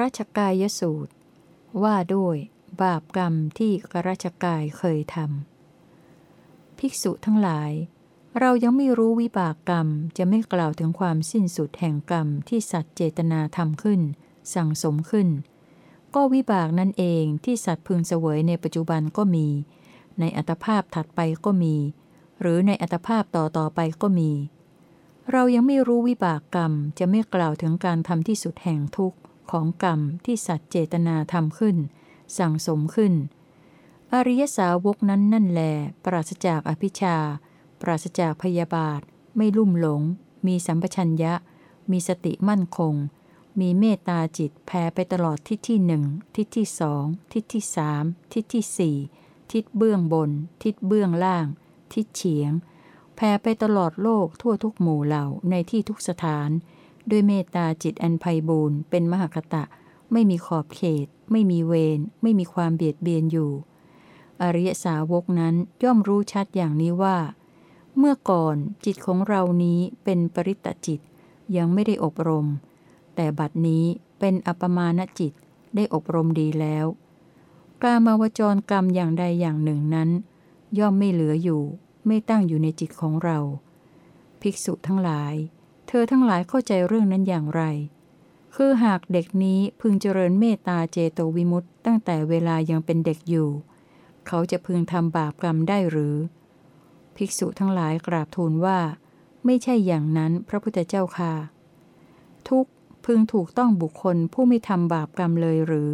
รัชกายสูตร ว่าด้วยบาปกรรมที่กรัชกายเคยทำภิกษุทั้งหลาย เรายังไม่รู้วิบากกรรมจะไม่กล่าวถึงความสิ้นสุดแห่งกรรมที่สัตว์เจตนาทำขึ้น สั่งสมขึ้น ก็วิบากนั่นเองที่สัตว์พึงเสวยในปัจจุบันก็มี ในอัตภาพถัดไปก็มี หรือในอัตภาพต่อต่อไปก็มี เรายังไม่รู้วิบากกรรมจะไม่กล่าวถึงการทำที่สุดแห่งทุกข์ ของกรรมที่สัตว์เจตนาทำขึ้น สั่งสมขึ้น อริยสาวกนั้นนั่นแล ปราศจากอภิชา ปราศจากพยาบาท ไม่ลุ่มหลง มีสัมปชัญญะ มีสติมั่นคง มีเมตตาจิตแผ่ไปตลอดทิศที่หนึ่งทิศที่สองทิศที่สามทิศที่สี่ทิศเบื้องบน ทิศเบื้องล่าง ทิศเฉียงแผ่ไปตลอดโลกทั่วทุกหมู่เหล่าในที่ทุกสถาน ด้วยเมตตาจิตอันไพบูรเป็นมหคตะ ไม่มีขอบเขต ไม่มีเวรไม่มีความเบียดเบียนอยู่ อริยสาวกนั้นย่อมรู้ชัดอย่างนี้ว่า เมื่อก่อนจิตของเรานี้เป็นปริตจิตยังไม่ได้อบรม แต่บัดนี้เป็นอัปมาณจิตได้อบรมดีแล้วกามาวจรกรรมอย่างใดอย่างหนึ่งนั้น ย่อมไม่เหลืออยู่ ไม่ตั้งอยู่ในจิตของเรา ภิกษุทั้งหลาย ธอทั้งหลายเข้าใจเรื่องนั้นอย่างไร คือหากเด็กนี้พึงเจริญเมตตาเจโตวิมุตต์ตั้งแต่เวลายังเป็นเด็กอยู่ เขาจะพึงทำบาปกรรมได้หรือ ภิกษุทั้งหลายกราบทูลว่า ไม่ใช่อย่างนั้นพระพุทธเจ้าค่ะ ทุกพึงถูกต้องบุคคลผู้ไม่ทำบาปกรรมเลยหรือ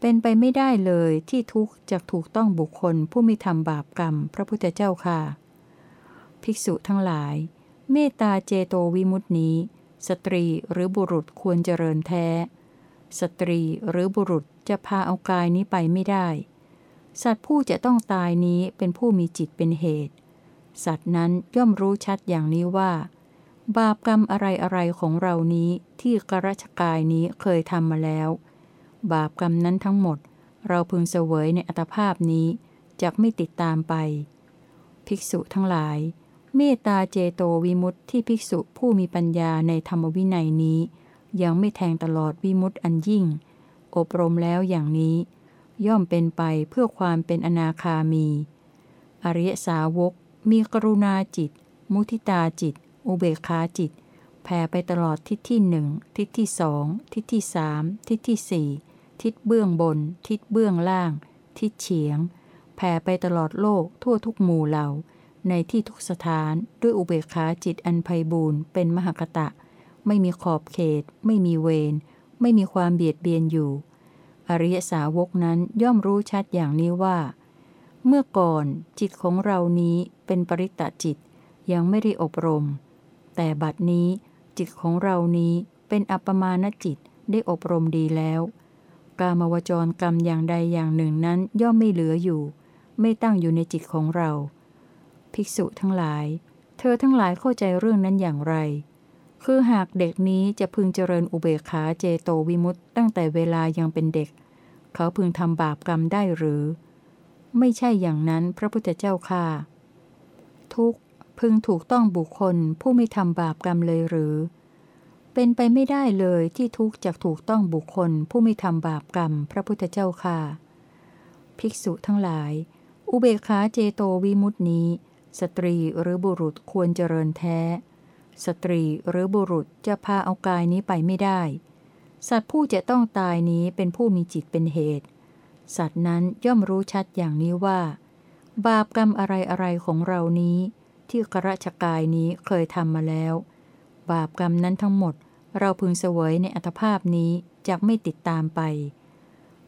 เป็นไปไม่ได้เลยที่ทุกจะถูกต้องบุคคลผู้มีทำบาปกรรม พระพุทธเจ้าค่ะ ภิกษุทั้งหลาย เมตตาเจโตวิมุตินี้ สตรีหรือบุรุษควรเจริญแท้ สตรีหรือบุรุษจะพาเอากายนี้ไปไม่ได้ สัตว์ผู้จะต้องตายนี้เป็นผู้มีจิตเป็นเหตุ สัตว์นั้นย่อมรู้ชัดอย่างนี้ว่า บาปกรรมอะไรอะไรของเรานี้ที่กรชกายนี้เคยทำมาแล้ว บาปกรรมนั้นทั้งหมด เราพึงเสวยในอัตภาพนี้จกไม่ติดตามไป ภิกษุทั้งหลาย เมตตาเจโตวิมุตติที่ภิกษุผู้มีปัญญาในธรรมวินัยนี้ ยังไม่แทงตลอดวิมุตติอันยิ่ง อบรมแล้วอย่างนี้ ย่อมเป็นไปเพื่อความเป็นอนาคามี อริยสาวก มีกรุณาจิต มุทิตาจิต อุเบกขาจิต แผ่ไปตลอดทิศที่หนึ่งทิศที่สองทิศที่สามทิศที่สี่ทิศเบื้องบน ทิศเบื้องล่าง ทิศเฉียง แผ่ไปตลอดโลกทั่วทุกหมู่เหล่า ในที่ทุกสถานด้วยอุเบกขาจิตอันไพบูรณ์เป็นมหกตะ ไม่มีขอบเขต ไม่มีเวรไม่มีความเบียดเบียนอยู่ อริยสาวกนั้นย่อมรู้ชัดอย่างนี้ว่า เมื่อก่อนจิตของเรานี้เป็นปริตตจิตยังไม่ได้อบรม แต่บัดนี้จิตของเรานี้เป็นอัปมาณจิตได้อบรมดีแล้ว กามวจรกรรมอย่างใดอย่างหนึ่งนั้นย่อมไม่เหลืออยู่ ไม่ตั้งอยู่ในจิตของเรา ภิกษุทั้งหลาย เธอทั้งหลายเข้าใจเรื่องนั้นอย่างไร คือหากเด็กนี้จะพึงเจริญอุเบกขาเจโตวิมุตต์ตั้งแต่เวลายังเป็นเด็ก เขาพึงทำบาปกรรมได้หรือ ไม่ใช่อย่างนั้นพระพุทธเจ้าค่ะ ทุกพึงถูกต้องบุคคลผู้ไม่ทำบาปกรรมเลยหรือ เป็นไปไม่ได้เลยที่ทุกจะถูกต้องบุคคลผู้ไม่ทำบาปกรรม พระพุทธเจ้าค่ะ ภิกษุทั้งหลาย อุเบกขาเจโตวิมุตตินี้ สตรีหรือบุรุษควรเจริญแท้ สตรีหรือบุรุษจะพาเอากายนี้ไปไม่ได้ สัตว์ผู้จะต้องตายนี้เป็นผู้มีจิตเป็นเหตุ สัตว์นั้นย่อมรู้ชัดอย่างนี้ว่า บาปกรรมอะไรอะไรของเรานี้ ที่กระชกายนี้เคยทำมาแล้ว บาปกรรมนั้นทั้งหมด เราพึงเสวยในอัตภาพนี้จะไม่ติดตามไป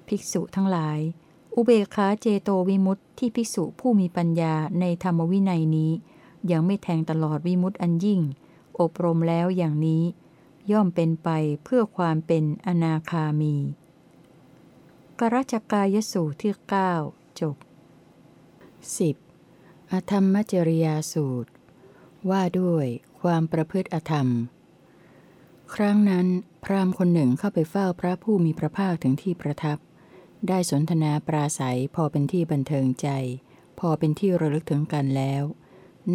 ภิกษุทั้งหลาย อุเบกขาเจโตวิมุตติที่ภิกษุผู้มีปัญญาในธรรมวินัยนี้ ยังไม่แทงตลอดวิมุตติอันยิ่ง อบรมแล้วอย่างนี้ ย่อมเป็นไปเพื่อความเป็นอนาคามี กรัชกายสูตรที่ 9 จบ 10. อธรรมจริยาสูตร ว่าด้วยความประพฤติอธรรม ครั้งนั้น พราหมณ์คนหนึ่งเข้าไปเฝ้าพระผู้มีพระภาคถึงที่ประทับ ได้สนทนาปราศัยพอเป็นที่บันเทิงใจ พอเป็นที่ระลึกถึงกันแล้ว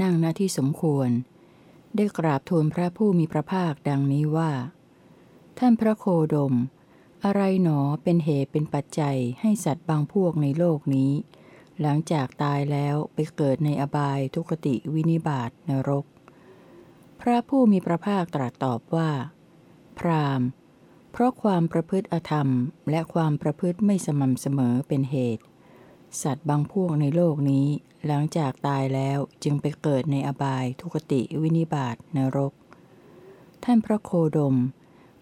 นั่งหน้าที่สมควร ได้กราบทูลพระผู้มีพระภาคดังนี้ว่า ท่านพระโคดม อะไรหนอเป็นเหตุเป็นปัจจัยให้สัตว์บางพวกในโลกนี้ หลังจากตายแล้วไปเกิดในอบายทุกติวินิบาตนรก พระผู้มีพระภาคตรัสตอบว่า พราหมณ์ เพราะความประพฤติอธรรม และความประพฤติไม่สม่ำเสมอเป็นเหตุ สัตว์บางพวกในโลกนี้ หลังจากตายแล้วจึงไปเกิดในอบายทุกติวินิบาตนรก ท่านพระโคดม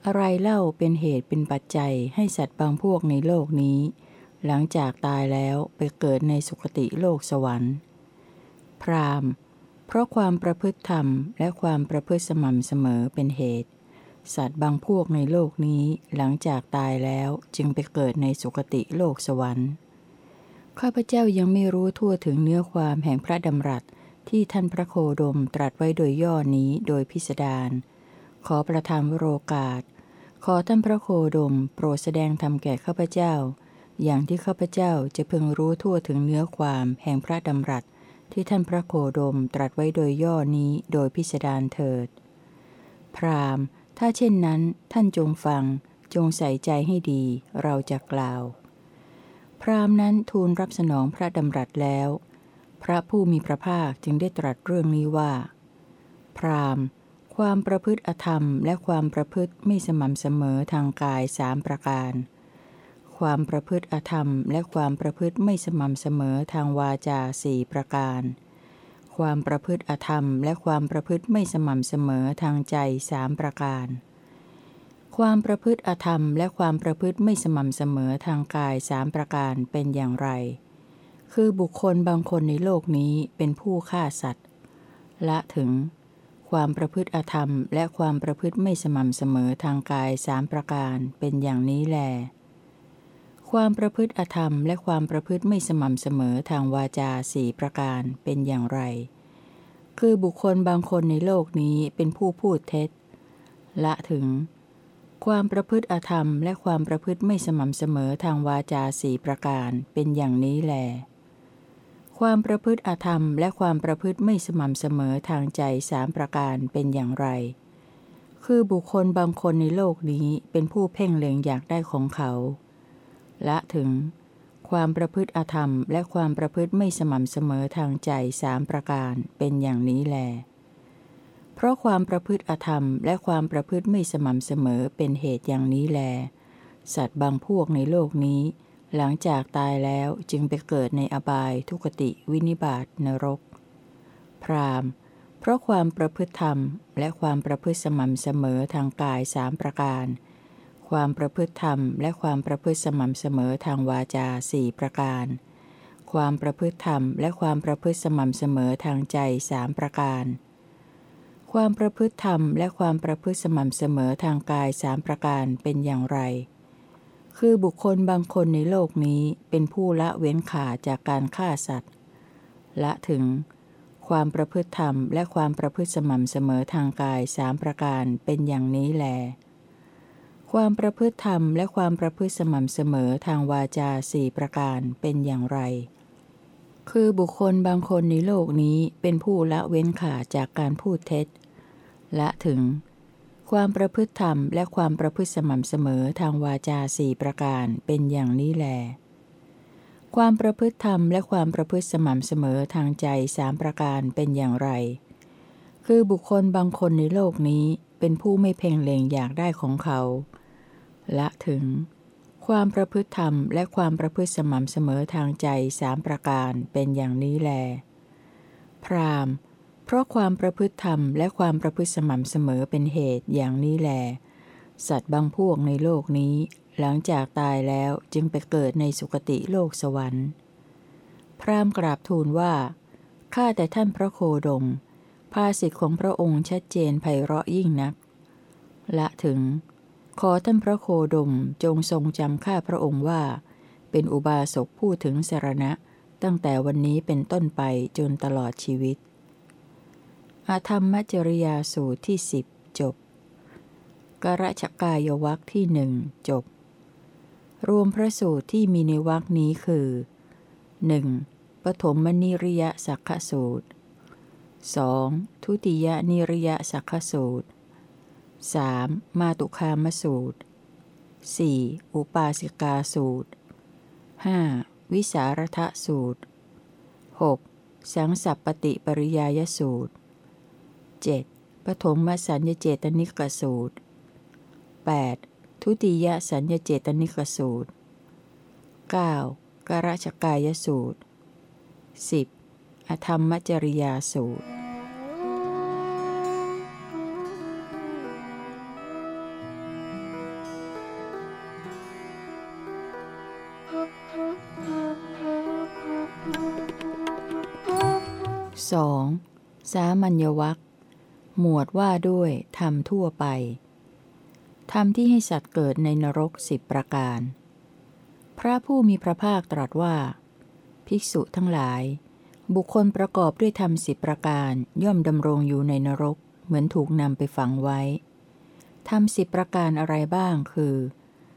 อะไรเล่าเป็นเหตุเป็นปัจจัยให้สัตว์บางพวกในโลกนี้ หลังจากตายแล้วไปเกิดในสุคติโลกสวรรค์ พรามเพราะความประพฤติธรรมและความประพฤติสม่ำเสมอเป็นเหตุ สัตว์บางพวกในโลกนี้หลังจากตายแล้วจึงไปเกิดในสุคติโลกสวรรค์ ข้าพเจ้ายังไม่รู้ทั่วถึงเนื้อความแห่งพระดำรัสที่ท่านพระโคดมตรัสไว้โดยย่อนี้โดยพิสดาร ขอประทานวโรกาส ขอท่านพระโคดมโปรดแสดงธรรมแก่ข้าพเจ้า อย่างที่ข้าพเจ้าจะพึงรู้ทั่วถึงเนื้อความแห่งพระดำรัสที่ท่านพระโคดมตรัสไว้โดยย่อนี้โดยพิสดารเถิด พราม ถ้าเช่นนั้นท่านจงฟัง จงใส่ใจให้ดี เราจะกล่าว พรามนั้นทูลรับสนองพระดำรัสแล้ว พระผู้มีพระภาคจึงได้ตรัสเรื่องนี้ว่า พรามความประพฤติอธรรมและความประพฤติไม่สม่ำเสมอทางกายสามประการ ความประพฤติอธรรมและความประพฤติไม่สม่ำเสมอทางวาจาสี่ประการ ความประพฤติอธรรม และความประพฤติไม่สม่ำเสมอทางใจสามประการ ความประพฤติอธรรม และความประพฤติไม่สม่ำเสมอทางกายสามประการเป็นอย่างไร คือบุคคลบางคนในโลกนี้เป็นผู้ฆ่าสัตว์ ละถึง ความประพฤติอธรรม และความประพฤติไม่สม่ำเสมอทางกายสามประการเป็นอย่างนี้แหละ ความประพฤติอธรรมและความประพฤติไม่สม่ำเสมอทางวาจาสี่ประการเป็นอย่างไร คือบุคคลบางคนในโลกนี้เป็นผู้พูดเท็จ ละถึง ความประพฤติอธรรมและความประพฤติไม่สม่ำเสมอทางวาจาสี่ประการเป็นอย่างนี้แลความประพฤติอธรรมและความประพฤติไม่สม่ำเสมอทางใจสามประการเป็นอย่างไร คือบุคคลบางคนในโลกนี้เป็นผู้เพ่งเล็งอยากได้ของเขา ละถึง ความประพฤติอธรรม และความประพฤติไม่สม่ำเสมอทางใจสามประการเป็นอย่างนี้แล เพราะความประพฤติอธรรม และความประพฤติไม่สม่ำเสมอเป็นเหตุอย่างนี้แล สัตว์บางพวกในโลกนี้ หลังจากตายแล้วจึงไปเกิดในอบายทุกติวินิบาตนรก พรามเพราะความประพฤติธรรม และความประพฤติสม่ำเสมอทางกายสามประการ ความประพฤติธรรม และความประพฤติสม่ำเสมอทางวาจาสี่ประการ ความประพฤติธรรม และความประพฤติสม่ำเสมอทางใจสามประการ ความประพฤติธรรม และความประพฤติสม่ำเสมอทางกายสามประการเป็นอย่างไร คือบุคคลบางคนในโลกนี้เป็นผู้ละเว้นขาจากการฆ่าสัตว์ ละถึง ความประพฤติธรรม และความประพฤติสม่ำเสมอทางกายสามประการเป็นอย่างนี้แล ความประพฤติธรรมและความประพฤติสม่ำเสมอทางวาจาสี่ประการเป็นอย่างไร คือบุคคลบางคนในโลกนี้เป็นผู้ละเว้นขาจากการพูดเท็จละถึง ความประพฤติธรรมและความประพฤติสม่ำเสมอทางวาจาสี่ประการเป็นอย่างนี้แล ความประพฤติธรรมและความประพฤติสม่ำเสมอทางใจสามประการเป็นอย่างไร คือบุคคลบางคนในโลกนี้เป็นผู้ไม่เพ่งเล็งอยากได้ของเขา ละถึง ความประพฤติธรรมและความประพฤติสม่ำเสมอทางใจสามประการเป็นอย่างนี้แล พรามเพราะความประพฤติธรรมและความประพฤติสม่ำเสมอเป็นเหตุอย่างนี้แล สัตว์บางพวกในโลกนี้ หลังจากตายแล้วจึงไปเกิดในสุคติโลกสวรรค์ พรามกราบทูลว่าข้าแต่ท่านพระโคดมภาสิทธิของพระองค์ชัดเจนไพเราะยิ่งนัก ละถึง ขอท่านพระโคดมจงทรงจำข้าพระองค์ว่า เป็นอุบาสกผู้ถึงสารณะ ตั้งแต่วันนี้เป็นต้นไปจนตลอดชีวิต อาธรรมจริยาสูตรที่สิบจบกระชกายวักที่หนึ่งจบ รวมพระสูตรที่มีในวักนี้คือ 1. ปฐมมนิริยสักขสูตร 2. ทุติยนิริยสักขสูตร 3. มาตุคามสูตร 4. อุปาสิกาสูตร 5. วิสารทสูตร 6. สังสัปปติปริยายสูตร 7. ปฐมสัญญเจตนิกสูตร 8. ทุติยสัญญเจตนิกสูตร 9. กรชกายสูตร 10. อธรรมจริยาสูตร สองสามัญวัคหมวดว่าด้วยธรรมทั่วไป ธรรมที่ให้สัตว์เกิดในนรกสิบประการ พระผู้มีพระภาคตรัสว่า ภิกษุทั้งหลาย บุคคลประกอบด้วยธรรมสิบประการย่อมดำรงอยู่ในนรก เหมือนถูกนำไปฝังไว้ ธรรมสิบประการอะไรบ้างคือ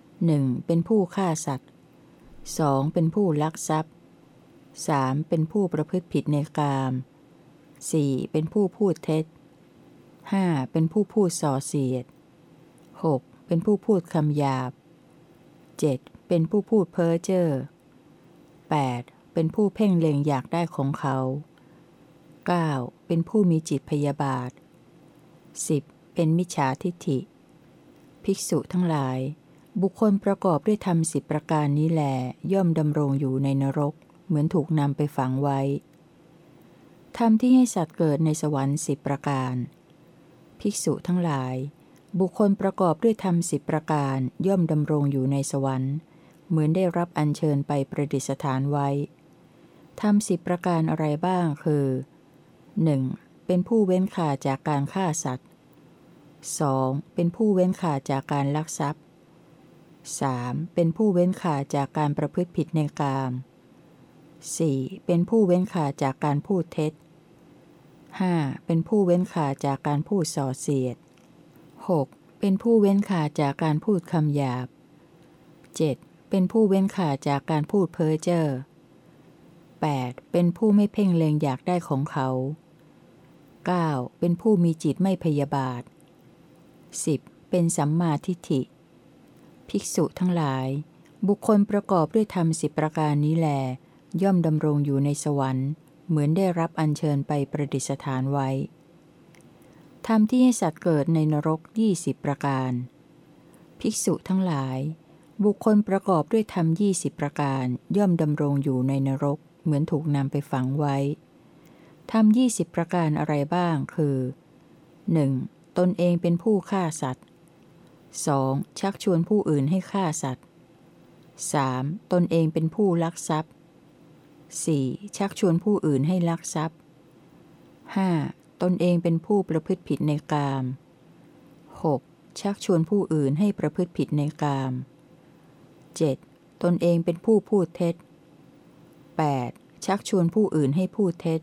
1. เป็นผู้ฆ่าสัตว์ 2. เป็นผู้ลักทรัพย์ 3. เป็นผู้ประพฤติผิดในกาม 4. เป็นผู้พูดเท็จ 5. เป็นผู้พูดส่อเสียด 6. เป็นผู้พูดคำหยาบ 7. เป็นผู้พูดเพ้อเจ้อ 8. เป็นผู้เพ่งเล็งอยากได้ของเขา 9. เป็นผู้มีจิตพยาบาท 10. เป็นมิจฉาทิฏฐิ ภิกษุทั้งหลาย บุคคลประกอบด้วยธรรมสิบประการนี้แหลย่อมดำรงอยู่ในนรก เหมือนถูกนำไปฝังไว้ ธรรมที่ให้สัตว์เกิดในสวรรค์สิบประการ ภิกษุทั้งหลาย บุคคลประกอบด้วยธรรมสิบประการย่อมดำรงอยู่ในสวรรค์ เหมือนได้รับอัญเชิญไปประดิษฐานไว้ ธรรมสิบประการอะไรบ้างคือ 1. เป็นผู้เว้นขาจากการฆ่าสัตว์ 2. เป็นผู้เว้นขาจากการลักทรัพย์ 3. เป็นผู้เว้นขาจากการประพฤติผิดในกาม 4. เป็นผู้เว้นขาจากการพูดเท็จ 5. เป็นผู้เว้นขาจากการพูดส่อเสียด 6. เป็นผู้เว้นขาจากการพูดคำหยาบ 7. เป็นผู้เว้นขาจากการพูดเพ้อเจ้อ 8. เป็นผู้ไม่เพ่งเล็งอยากได้ของเขา 9. เป็นผู้มีจิตไม่พยาบาท 10. เป็นสัมมาทิฏฐิ ภิกษุทั้งหลาย บุคคลประกอบด้วยธรรมสิบประการนี้แล ย่อมดำรงอยู่ในสวรรค์ เหมือนได้รับอัญเชิญไปประดิษฐานไว้ธรรมที่ให้สัตว์เกิดในนรกยี่สิบประการ ภิกษุทั้งหลาย บุคคลประกอบด้วยธรรมยี่สิบประการย่อมดำรงอยู่ในนรกเหมือนถูกนำไปฝังไว้ธรรมยี่สิบประการอะไรบ้างคือ 1. ตนเองเป็นผู้ฆ่าสัตว์ 2. ชักชวนผู้อื่นให้ฆ่าสัตว์ 3. ตนเองเป็นผู้ลักทรัพย์ 4. ชักชวนผู้อื่นให้ลักทรัพย์ 5. ตนเองเป็นผู้ประพฤติผิดในกาม 6. ชักชวนผู้อื่นให้ประพฤติผิดในกาม 7. ตนเองเป็นผู้พูดเท็จ 8. ชักชวนผู้อื่นให้พูดเท็จ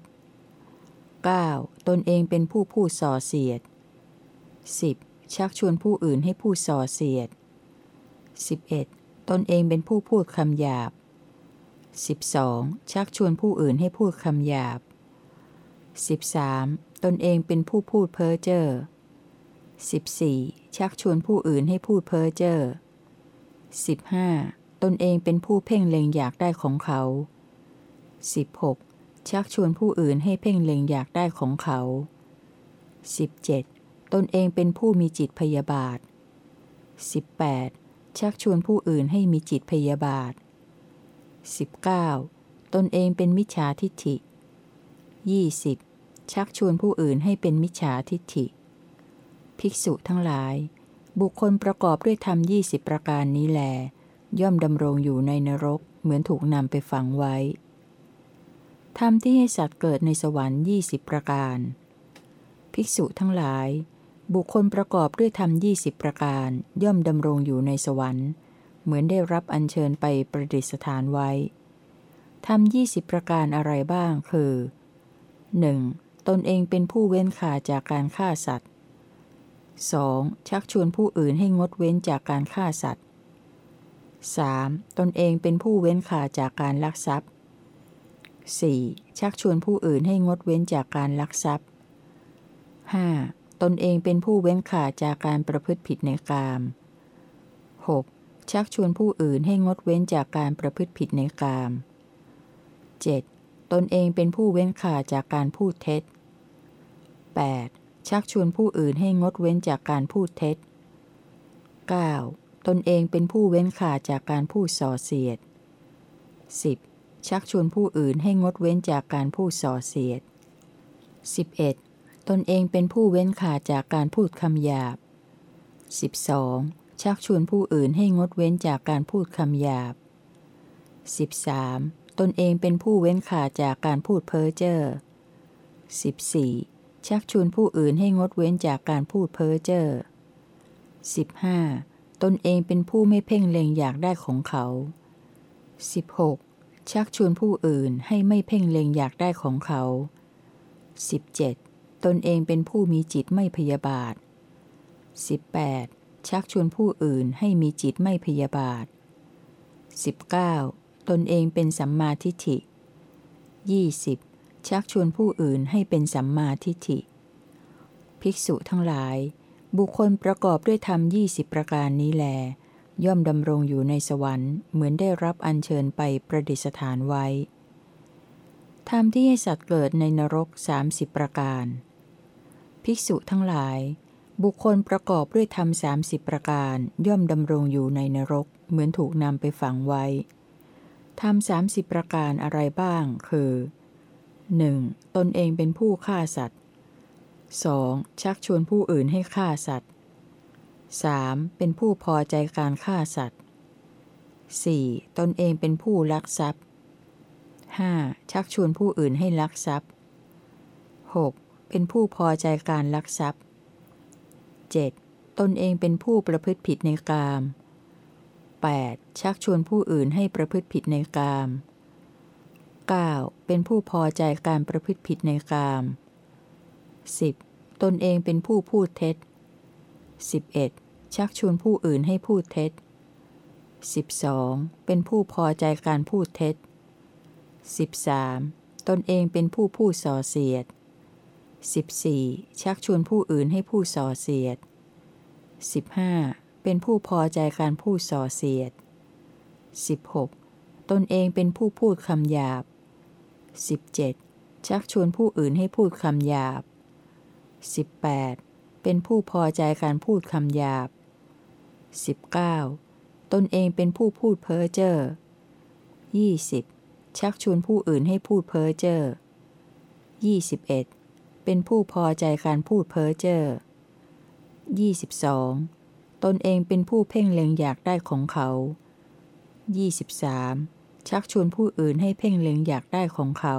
9. ตนเองเป็นผู้พูดส่อเสียด 10. ชักชวนผู้อื่นให้พูดส่อเสียด 11. ตนเองเป็นผู้พูดคำหยาบ 12. ชักชวนผู้อื่นให้พูดคำหยาบ 13. ตนเองเป็นผู้พูดเพ้อเจ้อ 14. ชักชวนผู้อื่นให้พูดเพ้อเจ้อ 15. ตนเองเป็นผู้เพ่งเล็งอยากได้ของเขา 16. ชักชวนผู้อื่นให้เพ่งเล็งอยากได้ของเขา 17. ตนเองเป็นผู้มีจิตพยาบาท 18. ชักชวนผู้อื่นให้มีจิตพยาบาท 19. ตนเองเป็นมิจฉาทิฏฐิ 20. ชักชวนผู้อื่นให้เป็นมิจฉาทิฏฐิ ภิกษุทั้งหลาย บุคคลประกอบด้วยธรรมยี่สิบประการนี้แล ย่อมดำรงอยู่ในนรกเหมือนถูกนำไปฝังไว้ธรรมที่ให้สัตว์เกิดในสวรรค์ยี่สิบประการ ภิกษุทั้งหลาย บุคคลประกอบด้วยธรรมยี่สิบประการ ย่อมดำรงอยู่ในสวรรค์ เหมือนได้รับอัญเชิญไปประดิษฐานไว้ทำยี่สิบประการอะไรบ้างคือ 1. ตนเองเป็นผู้เว้นขาจากการฆ่าสัตว์ 2. ชักชวนผู้อื่นให้งดเว้นจากการฆ่าสัตว์ 3. ตนเองเป็นผู้เว้นขาจากการลักทรัพย์ 4. ชักชวนผู้อื่นให้งดเว้นจากการลักทรัพย์ 5. ตนเองเป็นผู้เว้นขาจากการประพฤติผิดในกาม 6. ชักชวนผู้อื่นให้งดเว้นจากการประพฤติผิดในกาม 7. ตนเองเป็นผู้เว้นขาดจากการพูดเท็จ 8. ชักชวนผู้อื่นให้งดเว้นจากการพูดเท็จ 9. ตนเองเป็นผู้เว้นขาดจากการพูดส่อเสียด 10. ชักชวนผู้อื่นให้งดเว้นจากการพูดส่อเสียด 11. ตนเองเป็นผู้เว้นขาดจากการพูดคำหยาบ 12. ชักชวนผู้อื่นให้งดเว้นจากการพูดคำหยาบ 13. ตนเองเป็นผู้เว้นขาดจากการพูดเพ้อเจ้อ 14. ชักชวนผู้อื่นให้งดเว้นจากการพูดเพ้อเจ้อ 15. ตนเองเป็นผู้ไม่เพ่งเล็งอยากได้ของเขา 16. ชักชวนผู้อื่นให้ไม่เพ่งเล็งอยากได้ของเขา 17. ตนเองเป็นผู้มีจิตไม่พยาบาท 18. ชักชวนผู้อื่นให้มีจิตไม่พยาบาท 19. ตนเองเป็นสัมมาทิฏฐิ 20. ชักชวนผู้อื่นให้เป็นสัมมาทิฏฐิ ภิกษุทั้งหลาย บุคคลประกอบด้วยธรรมยี่สิบประการนี้แล ย่อมดำรงอยู่ในสวรรค์เหมือนได้รับอัญเชิญไปประดิษฐานไว้ ธรรมที่ให้สัตว์เกิดในนรกสสาิบประการ ภิกษุทั้งหลาย บุคคลประกอบด้วยธรรมสามสิบประการย่อมดำรงอยู่ในนรก เหมือนถูกนำไปฝังไว้ ธรรมสามสิบประการอะไรบ้าง คือ 1. ตนเองเป็นผู้ฆ่าสัตว์ 2. ชักชวนผู้อื่นให้ฆ่าสัตว์ 3. เป็นผู้พอใจการฆ่าสัตว์ 4. ตนเองเป็นผู้ลักทรัพย์ 5. ชักชวนผู้อื่นให้ลักทรัพย์ 6. เป็นผู้พอใจการลักทรัพย์ 7. ตนเองเป็นผู้ประพฤติผิดในกาม 8. ชักชวนผู้อื่นให้ประพฤติผิดในกาม 9. เป็นผู้พอใจการประพฤติผิดในกาม 10. ตนเองเป็นผู้พูดเท็จ 11. ชักชวนผู้อื่นให้พูดเท็จ 12. เป็นผู้พอใจการพูดเท็จ 13. ตนเองเป็นผู้พูดส่อเสียด 14. ชักชวนผู้อื่นให้พูดส่อเสียด 15. เป็นผู้พอใจการพูดส่อเสียด 16. ตนเองเป็นผู้พูดคำหยาบ 17. ชักชวนผู้อื่นให้พูดคำหยาบ 18. เป็นผู้พอใจการพูดคำหยาบ 19. ตนเองเป็นผู้พูดเพ้อเจ้อ 20. ชักชวนผู้อื่นให้พูดเพ้อเจ้อ 21. เป็นผู้พอใจการพูดเพ้อเจ้อ 22. ตนเองเป็นผู้เพ่งเล็งอยากได้ของเขา 23. ชักชวนผู้อื่นให้เพ่งเล็งอยากได้ของเขา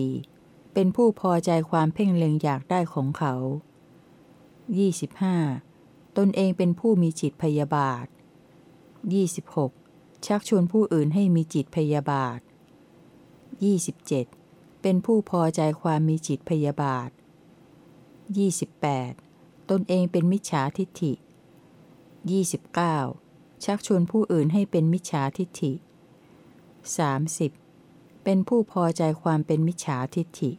24. เป็นผู้พอใจความเพ่งเล็งอยากได้ของเขา 25. ตนเองเป็นผู้มีจิตพยาบาท 26. ชักชวนผู้อื่นให้มีจิตพยาบาท 27. เป็นผู้พอใจความมีจิตพยาบาท 28. ตนเองเป็นมิจฉาทิฏฐิ 29. ชักชวนผู้อื่นให้เป็นมิจฉาทิฏฐิ 30. เป็นผู้พอใจความเป็นมิจฉาทิฏฐิ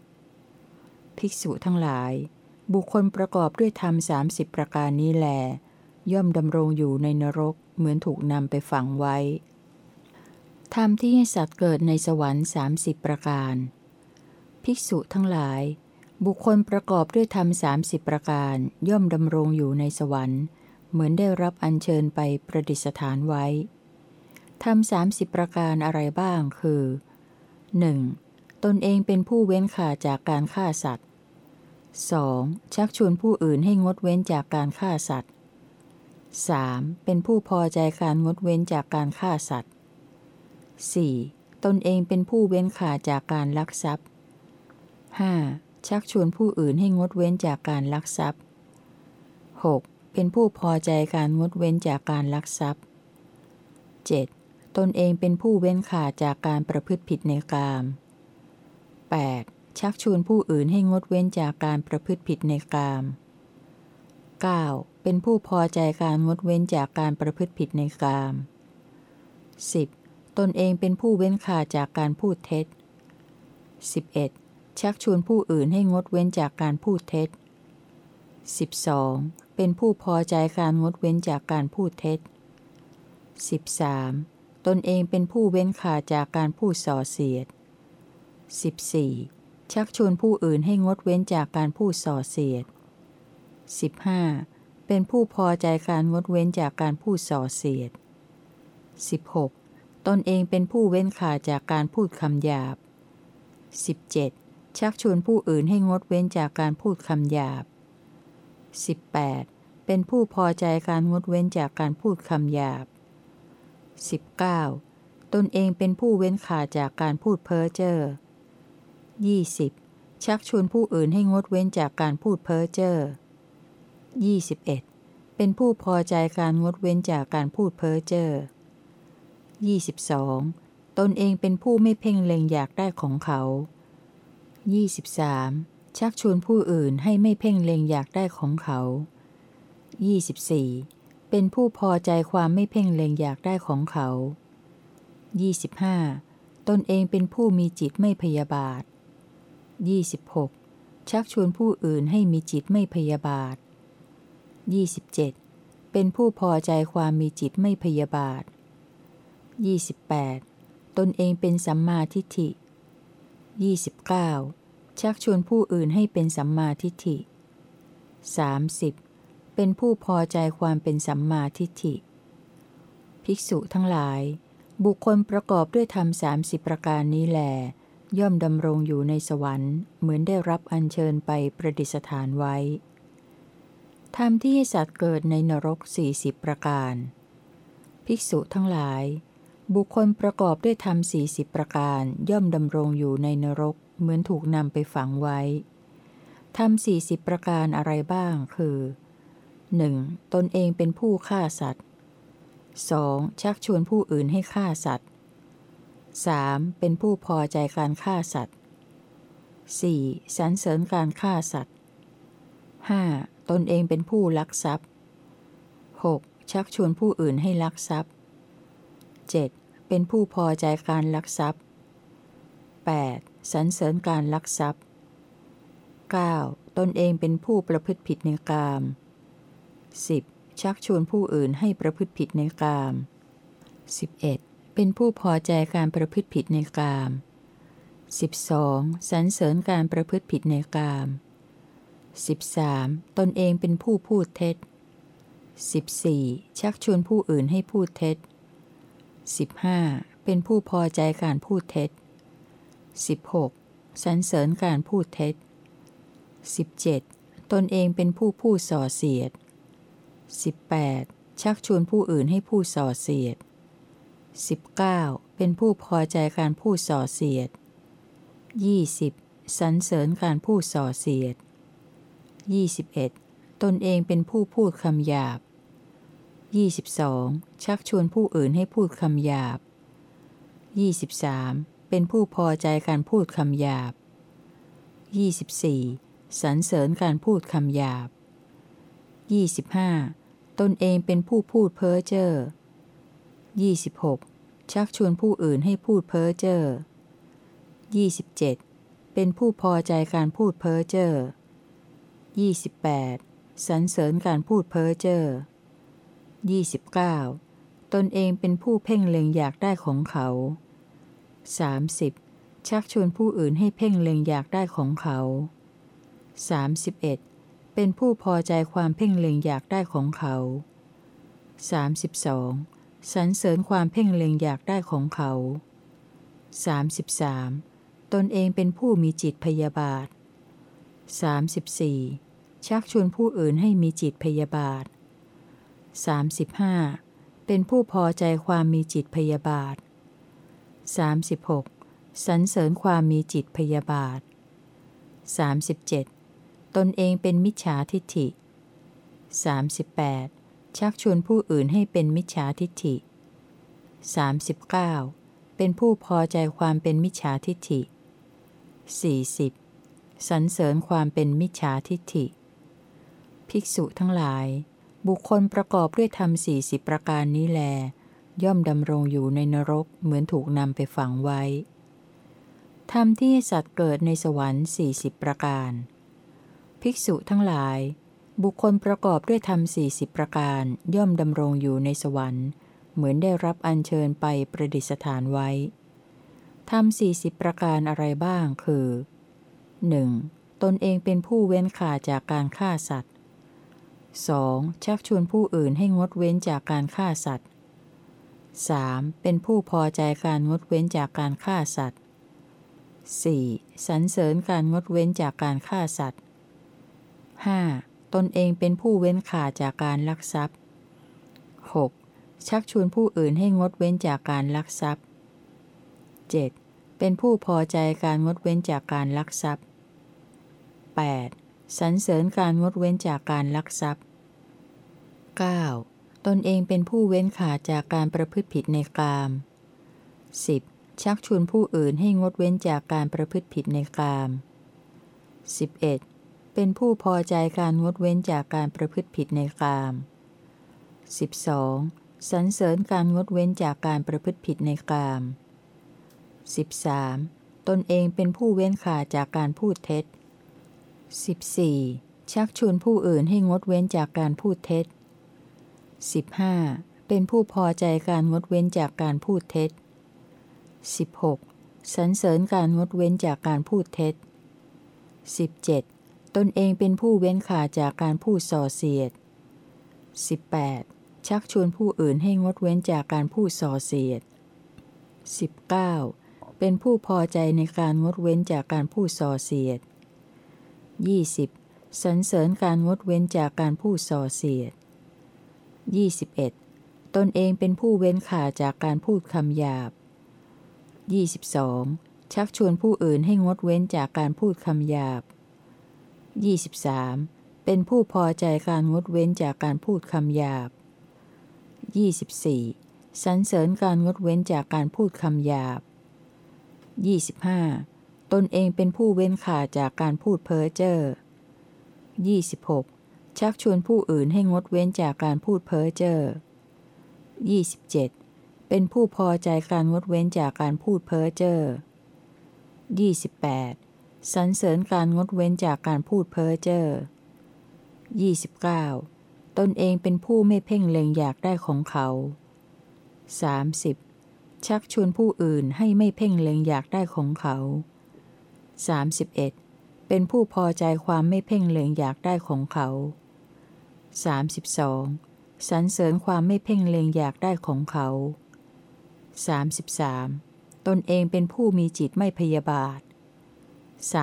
ภิกษุทั้งหลาย บุคคลประกอบด้วยธรรมสามสิบประการนี้แล ย่อมดำรงอยู่ในนรกเหมือนถูกนำไปฝังไว้ธรรมที่ให้สัตว์เกิดในสวรรค์สามสิบประการ ภิกษุทั้งหลาย บุคคลประกอบด้วยธรรมสามสิบประการ ย่อมดำรงอยู่ในสวรรค์ เหมือนได้รับอัญเชิญไปประดิษฐานไว้ธรรมสามสิบประการอะไรบ้างคือ 1. ตนเองเป็นผู้เว้นขาจากการฆ่าสัตว์ 2. ชักชวนผู้อื่นให้งดเว้นจากการฆ่าสัตว์ 3. เป็นผู้พอใจการงดเว้นจากการฆ่าสัตว์ 4. ตนเองเป็นผู้เว้นขาจากการลักทรัพย์ 5. ชักชวนผู้อื่นให้งดเว้นจากการลักทรัพย์ 6. เป็นผู้พอใจการงดเว้นจากการลักทรัพย์ 7. ตนเองเป็นผู้เว้นขาจากการประพฤติผิดในกาม 8. ชักชวนผู้อื่นให้งดเว้นจากการประพฤติผิดในกาม 9. เป็นผู้พอใจการงดเว้นจากการประพฤติผิดในกาม 10. ตนเองเป็นผู้เว้นขาจากการพูดเท็จ 11. ชักชวนผู้อื่นให้งดเว้นจากการพูดเท็จ 12. เป็นผู้พอใจการงดเว้นจากการพูดเท็จ 13. ตนเองเป็นผู้เว้นขาดจากการพูดส่อเสียด 14. ชักชวนผู้อื่นให้งดเว้นจากการพูดส่อเสียด 15. เป็นผู้พอใจการงดเว้นจากการพูดส่อเสียด 16. ตนเองเป็นผู้เว้นขาดจากการพูดคำหยาบ 17. ชักชวนผู้อื่นให้งดเว้นจากการพูดคำหยาบ 18. เป็นผู้พอใจการงดเว้นจากการพูดคำหยาบ 19. ตนเองเป็นผู้เว้นขาดจากการพูดเพ้อเจ้อ 20. ชักชวนผู้อื่นให้งดเว้นจากการพูดเพ้อเจ้อ 21. เป็นผู้พอใจการงดเว้นจากการพูดเพ้อเจ้อ 22. ตนเองเป็นผู้ไม่เพ่งเล็งอยากได้ของเขา 23. ชักชวนผู้อื่นให้ไม่เพ่งเล็งอยากได้ของเขา 24. เป็นผู้พอใจความไม่เพ่งเล็งอยากได้ของเขา 25. ตนเองเป็นผู้มีจิตไม่พยาบาท 26. ชักชวนผู้อื่นให้มีจิตไม่พยาบาท 27. เป็นผู้พอใจความมีจิตไม่พยาบาท 28. ตนเองเป็นสัมมาทิฏฐิ 29. ชักชวนผู้อื่นให้เป็นสัมมาทิฏฐิ 30. เป็นผู้พอใจความเป็นสัมมาทิฏฐิ ภิกษุทั้งหลาย บุคคลประกอบด้วยธรรมสามสิบประการนี้แหลย่อมดำรงอยู่ในสวรรค์ เหมือนได้รับอัญเชิญไปประดิษฐานไว้ธรรมที่ให้สัตว์เกิดในนรกสี่สิบประการ ภิกษุทั้งหลาย บุคคลประกอบด้วยธรรมสี่สิบประการย่อมดำรงอยู่ในนรก เหมือนถูกนำไปฝังไว้ ธรรมสี่สิบประการอะไรบ้างคือ 1. ตนเองเป็นผู้ฆ่าสัตว์ 2. ชักชวนผู้อื่นให้ฆ่าสัตว์ 3. เป็นผู้พอใจการฆ่าสัตว์ 4. สรรเสริญการฆ่าสัตว์ 5. ตนเองเป็นผู้ลักทรัพย์ 6. ชักชวนผู้อื่นให้ลักทรัพย์ 7. เป็นผู้พอใจการลักทรัพย์ 8. สรรเสริญการลักทรัพย์ 9. ตนเองเป็นผู้ประพฤติผิดในกาม 10. ชักชวนผู้อื่นให้ประพฤติผิดในกาม 11. เป็นผู้พอใจการประพฤติผิดในกาม 12. สรรเสริญการประพฤติผิดในกาม 13. ตนเองเป็นผู้พูดเท็จ 14. ชักชวนผู้อื่นให้พูดเท็จ 15. เป็นผู้พอใจการพูดเท็จ 16. สรรเสริญการพูดเท็จ 17. ตนเองเป็นผู้พูดส่อเสียด 18. ชักชวนผู้อื่นให้พูดส่อเสียด 19. เป็นผู้พอใจการพูดส่อเสียด 20. สรรเสริญการพูดส่อเสียด 21. ตนเองเป็นผู้พูดคำหยาบ 22. ชักชวนผู้อื่นให้พูดคำหยาบ 23. เป็นผู้พอใจการพูดคำหยาบ 24. สรรเสริญการพูดคำหยาบ 25. ตนเองเป็นผู้พูดเพ้อเจ้อ 26. ชักชวนผู้อื่นให้พูดเพ้อเจ้อ 27. เป็นผู้พอใจการพูดเพ้อเจ้อ 28. สรรเสริญการพูดเพ้อเจ้อ 29. ตนเองเป็นผู้เพ่งเล็งอยากได้ของเขา 30. ชักชวนผู้อื่นให้เพ่งเล็งอยากได้ของเขา 31. เป็นผู้พอใจความเพ่งเล็งอยากได้ของเขา 32. สรรเสริญความเพ่งเล็งอยากได้ของเขา 33. ตนเองเป็นผู้มีจิตพยาบาท 34. ชักชวนผู้อื่นให้มีจิตพยาบาท 35. เป็นผู้พอใจความมีจิตพยาบาท 36. สรรเสริญความมีจิตพยาบาท 37. ตนเองเป็นมิจฉาทิฏฐิ 38. ชักชวนผู้อื่นให้เป็นมิจฉาทิฏฐิ 39. เป็นผู้พอใจความเป็นมิจฉาทิฏฐิ 40. สรรเสริญความเป็นมิจฉาทิฏฐิ ภิกษุทั้งหลาย บุคคลประกอบด้วยธรรมสี่สิบประการนี้แล ย่อมดำรงอยู่ในนรกเหมือนถูกนำไปฝังไว้ทำที่สัตว์เกิดในสวรรค์สี่สิบประการ ภิกษุทั้งหลาย บุคคลประกอบด้วยธรรมสี่สิบประการ ย่อมดำรงอยู่ในสวรรค์ เหมือนได้รับอัญเชิญไปประดิษฐานไว้ทำสี่สิบประการอะไรบ้างคือ 1. ตนเองเป็นผู้เว้นขาจากการฆ่าสัตว์ 2. ชักชวนผู้อื่นให้งดเว้นจากการฆ่าสัตว์ 3. เป็นผู้พอใจการงดเว้นจากการฆ่าสัตว์ 4. สรรเสริญการงดเว้นจากการฆ่าสัตว์ 5. ตนเองเป็นผู้เว้นขาจากการลักทรัพย์ 6. ชักชวนผู้อื่นให้งดเว้นจากการลักทรัพย์ 7. เป็นผู้พอใจการงดเว้นจากการลักทรัพย์ 8. สรรเสริญการงดเว้นจากการลักทรัพย์ 9. ตนเองเป็นผู้เว้นขาดจากการประพฤติผิดในกาม 10. ชักชวนผู้อื่นให้งดเว้นจากการประพฤติผิดในกาม 11. เป็นผู้พอใจการงดเว้นจากการประพฤติผิดในกาม 12. สรรเสริญการงดเว้นจากการประพฤติผิดในกาม 13. ตนเองเป็นผู้เว้นขาจากการพูดเท็จ 14. ชักชวนผู้อื่นให้งดเว้นจากการพูดเท็จ 15. เป็นผู้พอใจการงดเว้นจากการพูดเท็จ 16. สรรเสริญการงดเว้นจากการพูดเท็จ 17. ตนเองเป็นผู้เว้นขาจากการพูดส่อเสียด 18. ชักชวนผู้อื่นให้งดเว้นจากการพูดส่อเสียด 19. เป็นผู้พอใจในการงดเว้นจากการพูดส่อเสียด 20. สรรเสริญการงดเว้นจากการพูดส่อเสียด 21. ตนเองเป็นผู้เว้นขาจากการพูดคำหยาบ 22. ชักชวนผู้อื่นให้งดเว้นจากการพูดคำหยาบ 23. เป็นผู้พอใจการงดเว้นจากการพูดคำหยาบ 24. สรรเสริญการงดเว้นจากการพูดคำหยาบ 25. ตนเองเป็นผู้เว้นขาจากการพูดเพ้อเจ้อ 26. ชักชวนผู้อื่นให้งดเว้นจากการพูดเพ้อเจ้อ 27. เป็นผู้พอใจการงดเว้นจากการพูดเพ้อเจ้อ 28. สรรเสริญการงดเว้นจากการพูดเพ้อเจ้อ 29. ตนเองเป็นผู้ไม่เพ่งเล็งอยากได้ของเขา 30. ชักชวนผู้อื่นให้ไม่เพ่งเล็งอยากได้ของเขา 31. เป็นผู้พอใจความไม่เพ่งเล็งอยากได้ของเขา 32. สรรเสริญความไม่เพ่งเล็งอยากได้ของเขา 33. ตนเองเป็นผู้มีจิตไม่พยาบาท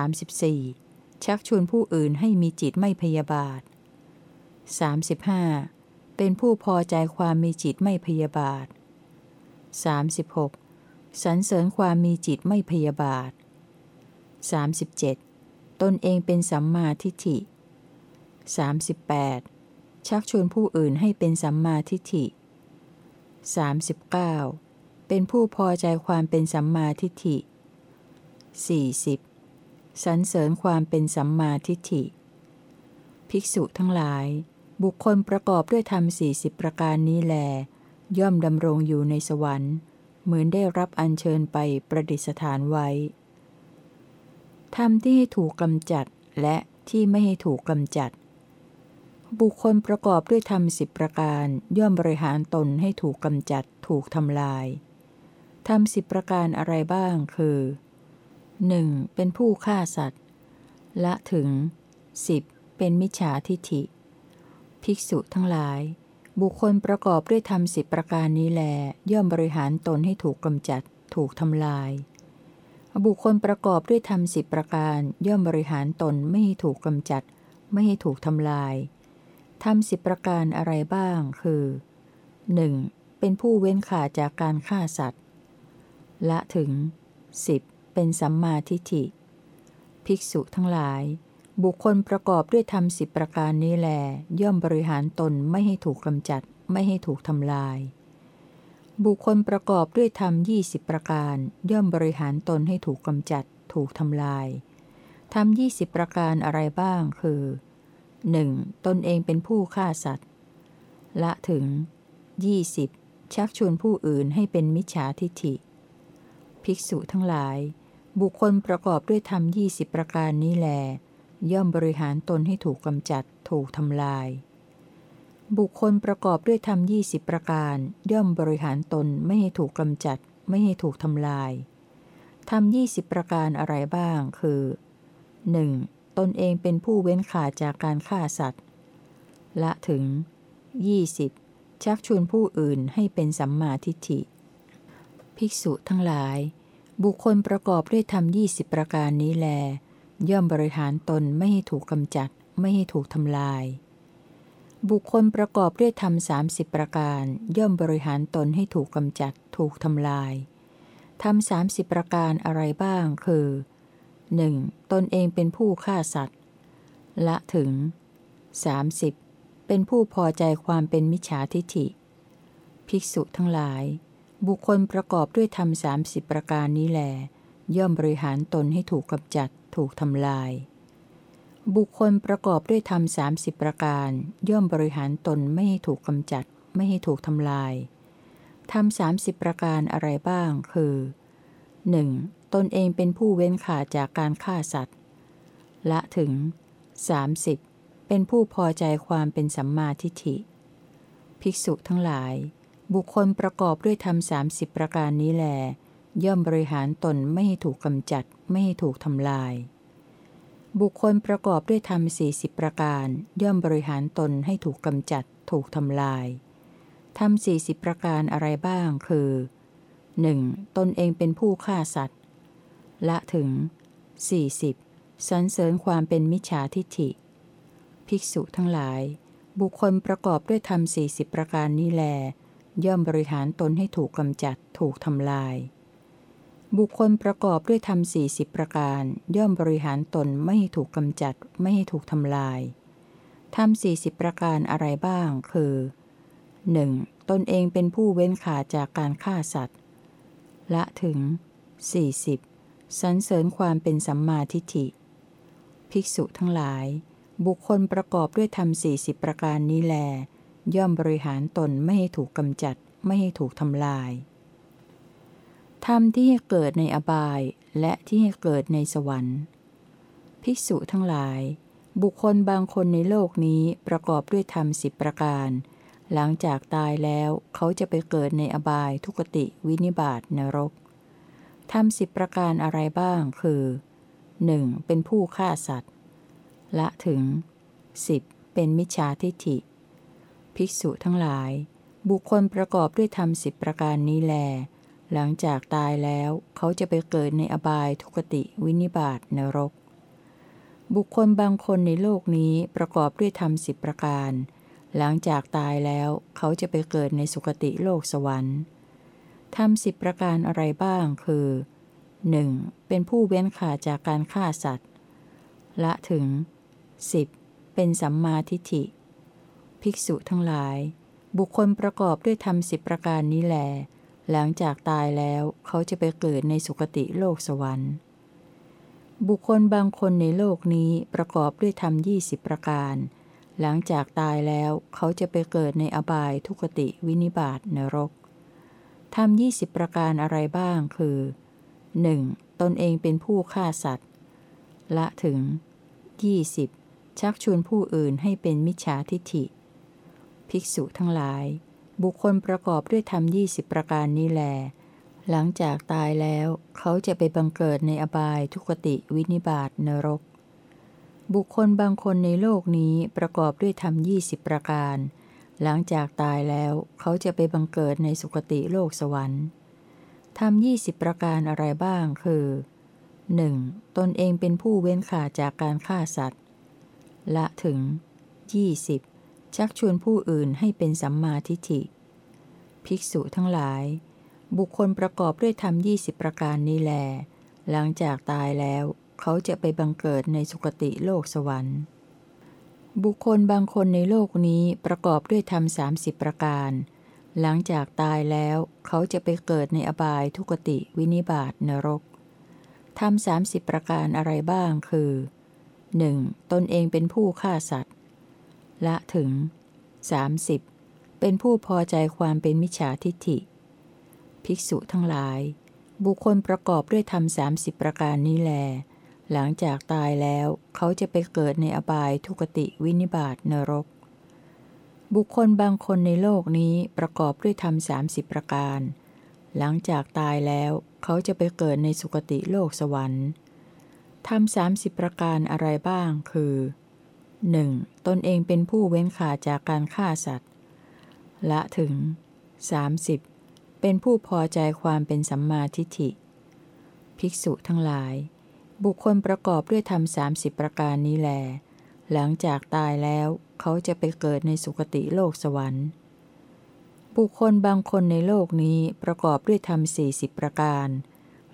34. ชักชวนผู้อื่นให้มีจิตไม่พยาบาท 35. เป็นผู้พอใจความมีจิตไม่พยาบาท 36. สรรเสริญความมีจิตไม่พยาบาท 37. ตนเองเป็นสัมมาทิฏฐิ 38. ชักชวนผู้อื่นให้เป็นสัมมาทิฏฐิ 39. เป็นผู้พอใจความเป็นสัมมาทิฏฐิ 40. สรรเสริญความเป็นสัมมาทิฏฐิ ภิกษุทั้งหลาย บุคคลประกอบด้วยธรรมสี่สิบประการนี้แล ย่อมดำรงอยู่ในสวรรค์ เหมือนได้รับอัญเชิญไปประดิษฐานไว้ ธรรมที่ให้ถูกกำจัดและที่ไม่ให้ถูกกำจัด บุคคลประกอบด้วยธรรมสิบประการย่อมบริหารตนให้ถูกกำจัดถูกทำลายธรรมสิบประการอะไรบ้าง คือ 1. เป็นผู้ฆ่าสัตว์ ละถึง 10. เป็นมิจฉาทิฐิ ภิกษุทั้งหลาย บุคคลประกอบด้วยธรรมสิบประการนี้แล ย่อมบริหารตนให้ถูกกำจัดถูกทำลาย บุคคลประกอบด้วยธรรมสิบประการ ย่อมบริหารตนไม่ให้ถูกกำจัด ไม่ให้ถูกทำลาย ธรรมสิบประการอะไรบ้าง คือ 1. เป็นผู้เว้นขาจากการฆ่าสัตว์ ละถึง 10. เป็นสัมมาทิฏฐิ ภิกษุทั้งหลาย บุคคลประกอบด้วยธรรมสิบประการนี้แล ย่อมบริหารตนไม่ให้ถูกกำจัด ไม่ให้ถูกทำลาย บุคคลประกอบด้วยธรรมยี่สิบประการ ย่อมบริหารตนให้ถูกกำจัด ถูกทำลาย ธรรมยี่สิบประการอะไรบ้าง คือ 1. ตนเองเป็นผู้ฆ่าสัตว์ ละถึง 20. ชักชวนผู้อื่นให้เป็นมิจฉาทิฐิ ภิกษุทั้งหลาย บุคคลประกอบด้วยธรรมยี่สิบประการนี้แล ย่อมบริหารตนให้ถูกกำจัดถูกทำลาย บุคคลประกอบด้วยธรรมยี่สิบประการ ย่อมบริหารตนไม่ให้ถูกกำจัด ไม่ให้ถูกทำลายทำยี่สิบประการอะไรบ้างคือ 1. ตนเองเป็นผู้เว้นขาดจากการฆ่าสัตว์ ละถึง 20. ชักชวนผู้อื่นให้เป็นสัมมาทิฏฐิ ภิกษุทั้งหลาย บุคคลประกอบด้วยธรรมยี่สิบประการนี้แล ย่อมบริหารตนไม่ให้ถูกกำจัด ไม่ให้ถูกทำลาย บุคคลประกอบด้วยธรรมสามสิบประการ ย่อมบริหารตนให้ถูกกำจัด ถูกทำลายทำสามสิบประการอะไรบ้าง คือ 1. ตนเองเป็นผู้ฆ่าสัตว์ ละถึง 30. เป็นผู้พอใจความเป็นมิจฉาทิฐิ ภิกษุทั้งหลาย บุคคลประกอบด้วยธรรมสามสิบประการนี้แล ย่อมบริหารตนให้ถูกกำจัดถูกทำลาย บุคคลประกอบด้วยธรรมสามสิบประการ ย่อมบริหารตนไม่ให้ถูกกำจัด ไม่ให้ถูกทำลายทำสามสิบประการอะไรบ้างคือ 1. ตนเองเป็นผู้เว้นขาดจากการฆ่าสัตว์ ละถึง 30. เป็นผู้พอใจความเป็นสัมมาทิฏฐิ ภิกษุทั้งหลาย บุคคลประกอบด้วยธรรมสามสิบประการนี้แล ย่อมบริหารตนไม่ให้ถูกกำจัดไม่ให้ถูกทำลาย บุคคลประกอบด้วยธรรมสี่สิบประการ ย่อมบริหารตนให้ถูกกำจัด ถูกทำลายทำสี่สิบประการอะไรบ้างคือ 1. ตนเองเป็นผู้ฆ่าสัตว์ ละถึง 40. สรรเสริญความเป็นมิจฉาทิฐิ ภิกษุทั้งหลาย บุคคลประกอบด้วยธรรมสี่สิบประการนี้แล ย่อมบริหารตนให้ถูกกำจัดถูกทำลาย บุคคลประกอบด้วยธรรมสี่สิบประการ ย่อมบริหารตนไม่ให้ถูกกำจัดไม่ให้ถูกทำลายทำสี่สิบประการอะไรบ้าง คือ 1. ตนเองเป็นผู้เว้นขาจากการฆ่าสัตว์ ละถึง 40. สรรเสริญความเป็นสัมมาทิฏฐิ ภิกษุทั้งหลาย บุคคลประกอบด้วยธรรมสี่สิบประการนี้แล ย่อมบริหารตนไม่ให้ถูกกำจัด ไม่ให้ถูกทำลาย ธรรมที่ให้เกิดในอบายและที่ให้เกิดในสวรรค์ ภิกษุทั้งหลาย บุคคลบางคนในโลกนี้ประกอบด้วยธรรมสิบประการ หลังจากตายแล้วเขาจะไปเกิดในอบายทุกติวินิบาตนรก ทำสิบประการอะไรบ้างคือ 1. เป็นผู้ฆ่าสัตว์ ละถึง 10. เป็นมิจฉาทิฐิ ภิกษุทั้งหลาย บุคคลประกอบด้วยธรรมสิบประการนี้แล หลังจากตายแล้วเขาจะไปเกิดในอบายทุกติวินิบาตนรก บุคคลบางคนในโลกนี้ประกอบด้วยธรรมสิบประการ หลังจากตายแล้วเขาจะไปเกิดในสุคติโลกสวรรค์ ทำสิบประการอะไรบ้างคือ 1. เป็นผู้เว้นขาดจากการฆ่าสัตว์ ละถึง 10. เป็นสัมมาทิฏฐิ ภิกษุทั้งหลาย บุคคลประกอบด้วยธรรมสิบประการนี้แหลหลังจากตายแล้วเขาจะไปเกิดในสุคติโลกสวรรค์ บุคคลบางคนในโลกนี้ประกอบด้วยธรรมยี่สิบประการ หลังจากตายแล้วเขาจะไปเกิดในอบายทุกติวินิบาตนรก ทำยี่สิบประการอะไรบ้างคือ 1. ตนเองเป็นผู้ฆ่าสัตว์ ละถึง 20. ชักชวนผู้อื่นให้เป็นมิจฉาทิฐิ ภิกษุทั้งหลาย บุคคลประกอบด้วยธรรมยี่สิบประการนี้แล หลังจากตายแล้ว เขาจะไปบังเกิดในอบายทุกติวินิบาตนรก บุคคลบางคนในโลกนี้ประกอบด้วยธรรมยี่สิบประการ หลังจากตายแล้วเขาจะไปบังเกิดในสุคติโลกสวรรค์ธรรมยี่สิบประการอะไรบ้างคือ 1. ตนเองเป็นผู้เว้นขาจากการฆ่าสัตว์ ละถึง 20. ชักชวนผู้อื่นให้เป็นสัมมาทิฏฐิ ภิกษุทั้งหลาย บุคคลประกอบด้วยธรรมยี่สิบประการนี้แล หลังจากตายแล้ว เขาจะไปบังเกิดในสุคติโลกสวรรค์ บุคคลบางคนในโลกนี้ประกอบด้วยธรรมสามสิบประการ หลังจากตายแล้วเขาจะไปเกิดในอบายทุกติวินิบาตนรกทำสามสิบประการอะไรบ้างคือ 1. ตนเองเป็นผู้ฆ่าสัตว์ ละถึง 30. เป็นผู้พอใจความเป็นมิจฉาทิฏฐิ ภิกษุทั้งหลาย บุคคลประกอบด้วยธรรมสามสิบประการนี้แล หลังจากตายแล้วเขาจะไปเกิดในอบายทุกติวินิบาตนรก บุคคลบางคนในโลกนี้ประกอบด้วยธรรมสามสิบประการ หลังจากตายแล้วเขาจะไปเกิดในสุคติโลกสวรรค์ทำสามสิบประการอะไรบ้างคือ 1. ตนเองเป็นผู้เว้นขาจากการฆ่าสัตว์ ละถึง 30. เป็นผู้พอใจความเป็นสัมมาทิฏฐิ ภิกษุทั้งหลาย บุคคลประกอบด้วยธรรมสามสิบประการนี้แล หลังจากตายแล้วเขาจะไปเกิดในสุคติโลกสวรรค์ บุคคลบางคนในโลกนี้ประกอบด้วยธรรมสี่สิบประการ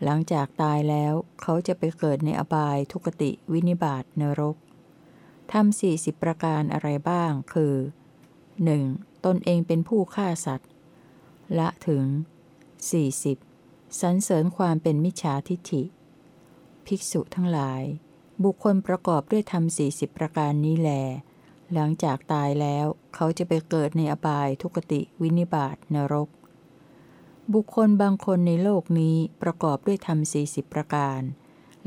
หลังจากตายแล้วเขาจะไปเกิดในอบายทุกติวินิบาตนรกทำสี่สิบประการอะไรบ้าง คือ 1. ตนเองเป็นผู้ฆ่าสัตว์ ละถึง 40. สรรเสริญความเป็นมิจฉาทิฏฐิ ภิกษุทั้งหลาย บุคคลประกอบด้วยธรรมสี่สิบประการนี้แล หลังจากตายแล้วเขาจะไปเกิดในอบายทุกติวินิบาตนรก บุคคลบางคนในโลกนี้ประกอบด้วยธรรมสี่สิบประการ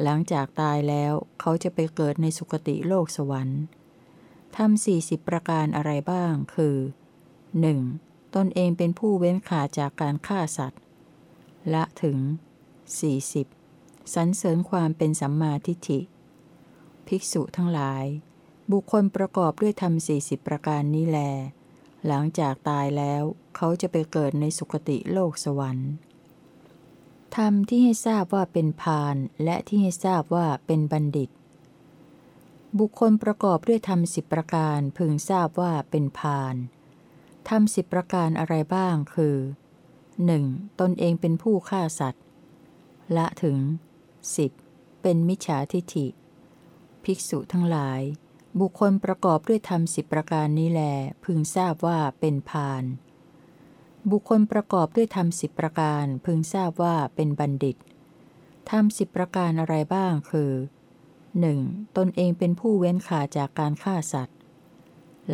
หลังจากตายแล้วเขาจะไปเกิดในสุคติโลกสวรรค์ธรรมสี่สิบประการอะไรบ้าง คือ 1. ตนเองเป็นผู้เว้นขาจากการฆ่าสัตว์ ละถึง 40. สรรเสริญความเป็นสัมมาทิฏฐิ ภิกษุทั้งหลาย บุคคลประกอบด้วยธรรมสี่สิบประการนี้แล หลังจากตายแล้วเขาจะไปเกิดในสุคติโลกสวรรค์ ธรรมที่ให้ทราบว่าเป็นพานและที่ให้ทราบว่าเป็นบัณฑิต บุคคลประกอบด้วยธรรมสิบประการพึงทราบว่าเป็นพานธรรมสิบประการอะไรบ้างคือ 1. ตนเองเป็นผู้ฆ่าสัตว์ ละถึง 10. เป็นมิจฉาทิฐิ ภิกษุทั้งหลาย บุคคลประกอบด้วยธรรมสิบประการนี้แล พึงทราบว่าเป็นพาน บุคคลประกอบด้วยธรรมสิบประการ พึงทราบว่าเป็นบัณฑิต ธรรมสิบประการอะไรบ้างคือ 1. ตนเองเป็นผู้เว้นขาจากการฆ่าสัตว์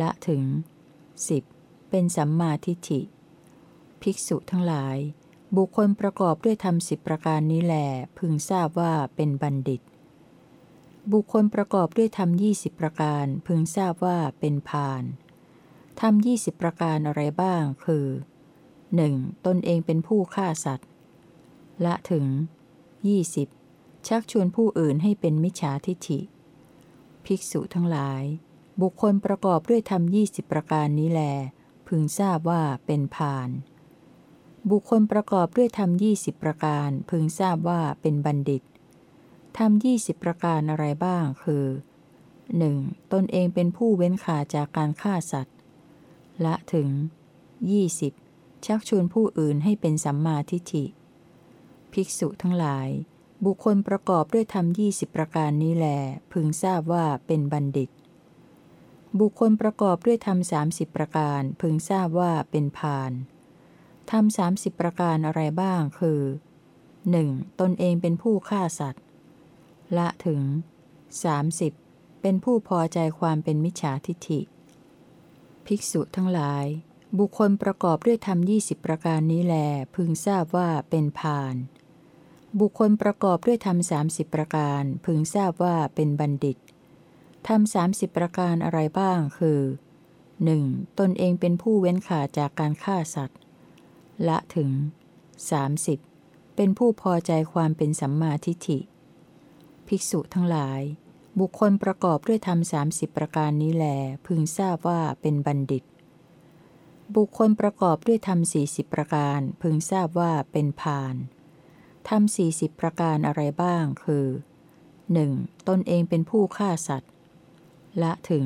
ละถึง 10. เป็นสัมมาทิฏฐิ ภิกษุทั้งหลาย บุคคลประกอบด้วยธรรมสิบประการนี้แลพึงทราบว่าเป็นบัณฑิต บุคคลประกอบด้วยธรรมยี่สิบประการ พึงทราบว่าเป็นพานธรรมยี่สิบประการอะไรบ้าง คือ 1. ตนเองเป็นผู้ฆ่าสัตว์ ละถึง 20. ชักชวนผู้อื่นให้เป็นมิจฉาทิฐิ ภิกษุทั้งหลาย บุคคลประกอบด้วยธรรมยี่สิบประการนี้แล พึงทราบว่าเป็นพาน บุคคลประกอบด้วยธรรมยี่สิบประการพึงทราบว่าเป็นบัณฑิตทำยี่สิบประการอะไรบ้างคือ 1. ตนเองเป็นผู้เว้นขาจากการฆ่าสัตว์ ละถึง 20. ชักชวนผู้อื่นให้เป็นสัมมาทิฏฐิ ภิกษุทั้งหลาย บุคคลประกอบด้วยธรรมยี่สิบประการนี้แล พึงทราบว่าเป็นบัณฑิต บุคคลประกอบด้วยธรรมสามสิบประการ พึงทราบว่าเป็นพาน ธรรมสามสิบประการอะไรบ้างคือ 1. ตนเองเป็นผู้ฆ่าสัตว์ ละถึง 30. เป็นผู้พอใจความเป็นมิจฉาทิฏฐิ ภิกษุทั้งหลาย บุคคลประกอบด้วยธรรมยี่สิบประการนี้แล พึงทราบว่าเป็นพาน บุคคลประกอบด้วยธรรมสามสิบประการ พึงทราบว่าเป็นบัณฑิตธรรมสามสิบประการอะไรบ้างคือ 1. ตนเองเป็นผู้เว้นขาจากการฆ่าสัตว์ ละถึง 30. เป็นผู้พอใจความเป็นสัมมาทิฏฐิ ภิกษุทั้งหลาย บุคคลประกอบด้วยธรรมสามสิบประการนี้แล พึงทราบว่าเป็นบัณฑิต บุคคลประกอบด้วยธรรมสี่สิบประการ พึงทราบว่าเป็นพานธรรมสี่สิบประการอะไรบ้างคือ 1. ตนเองเป็นผู้ฆ่าสัตว์ ละถึง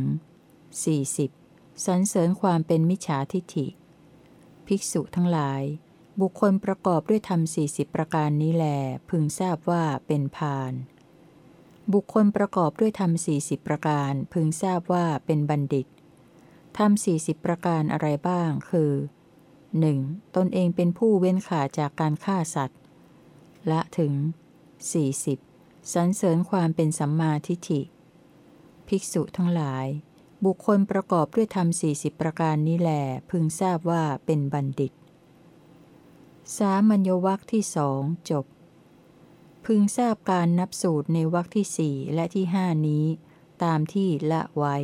40. สรรเสริญความเป็นมิจฉาทิฏฐิ ภิกษุทั้งหลาย บุคคลประกอบด้วยธรรมสี่สิบประการนี้แล พึงทราบว่าเป็นพาน บุคคลประกอบด้วยธรรมสี่สิบประการ พึงทราบว่าเป็นบัณฑิต ธรรมสี่สิบประการอะไรบ้าง คือ 1. ตนเองเป็นผู้เว้นขาจากการฆ่าสัตว์ ละถึง 40. สรรเสริญความเป็นสัมมาทิฏฐิ ภิกษุทั้งหลาย บุคคลประกอบด้วยธรรมสี่สิบประการนี้แหลพึงทราบว่าเป็นบัณฑิต สามัญญวัคที่สองจบ พึงทราบการนับสูตรในวัคที่สี่และที่ห้านี้ ตามที่ละไว้